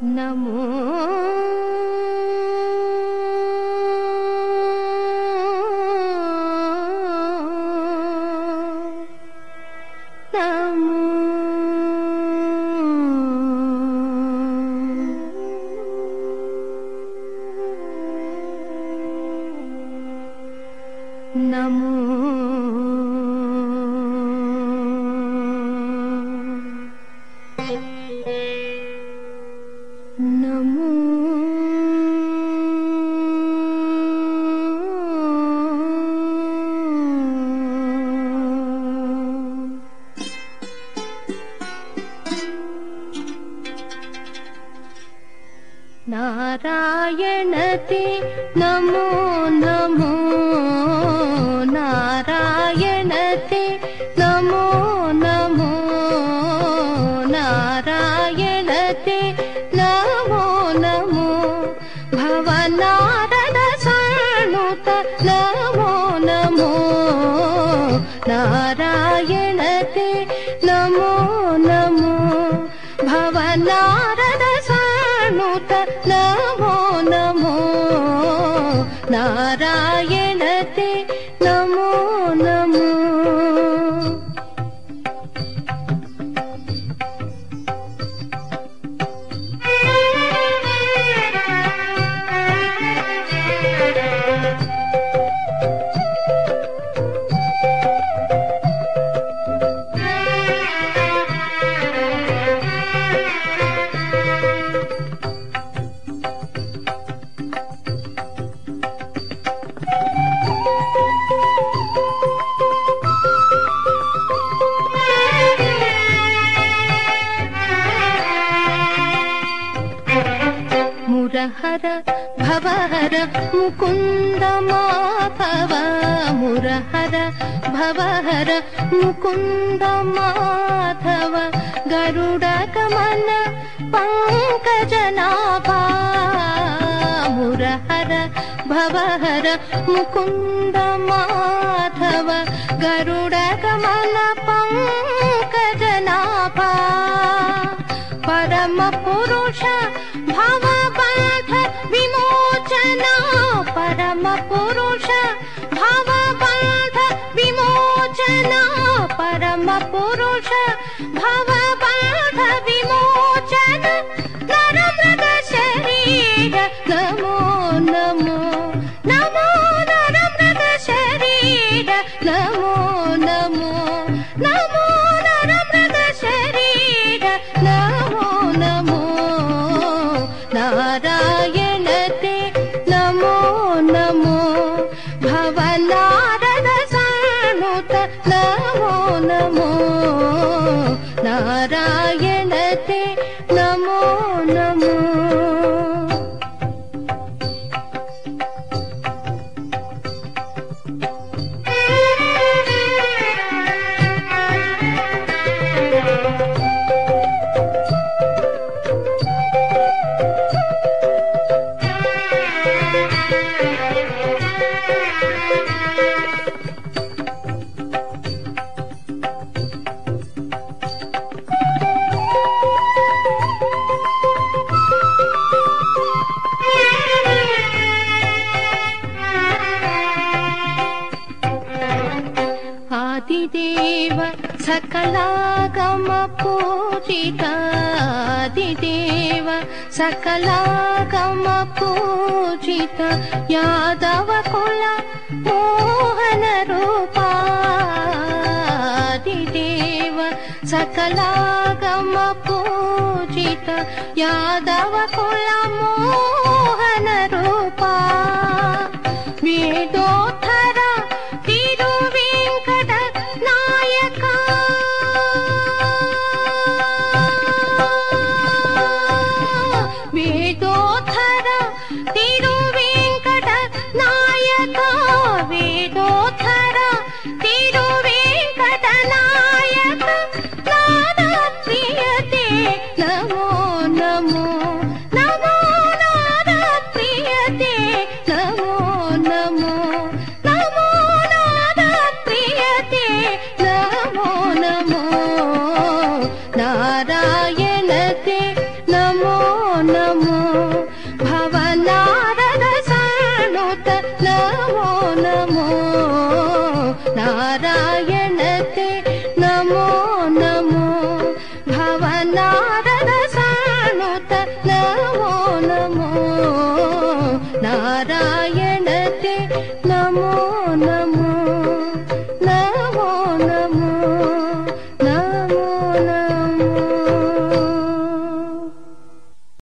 namo namo namo నారాయణతే నమో నమో నారాయణతే నమో నమో నారాయణతే నమో నమో భవనారద సాణుత నమో నమో నారాయణతే నమో నమో భవనారద நாராயணத்தே. मुरहर भवहर भवकुन्द मा मुरहर भवकुन्द माथव गरुडकमन पङ्कजनाभा मुरहर भवहर मुकुन्द माथव गरुडकमन నమో నమో నరమృగ శరీర నమో నమో. నారాయణతే నమో నమో. భవనారద సానుత నమో నమో. నారాయణతే నమో నమో. सकलागमपूजितादिदेव सकलागमपूजित यादवकुल मोहनरूपादिदेव सकलागमपूजित पूजित यादव नमो नमो भवनारद साणुत नमो नमो नारायणते नमो नमो भवनारद साणुत नमो नमो नारायणते नमो नमो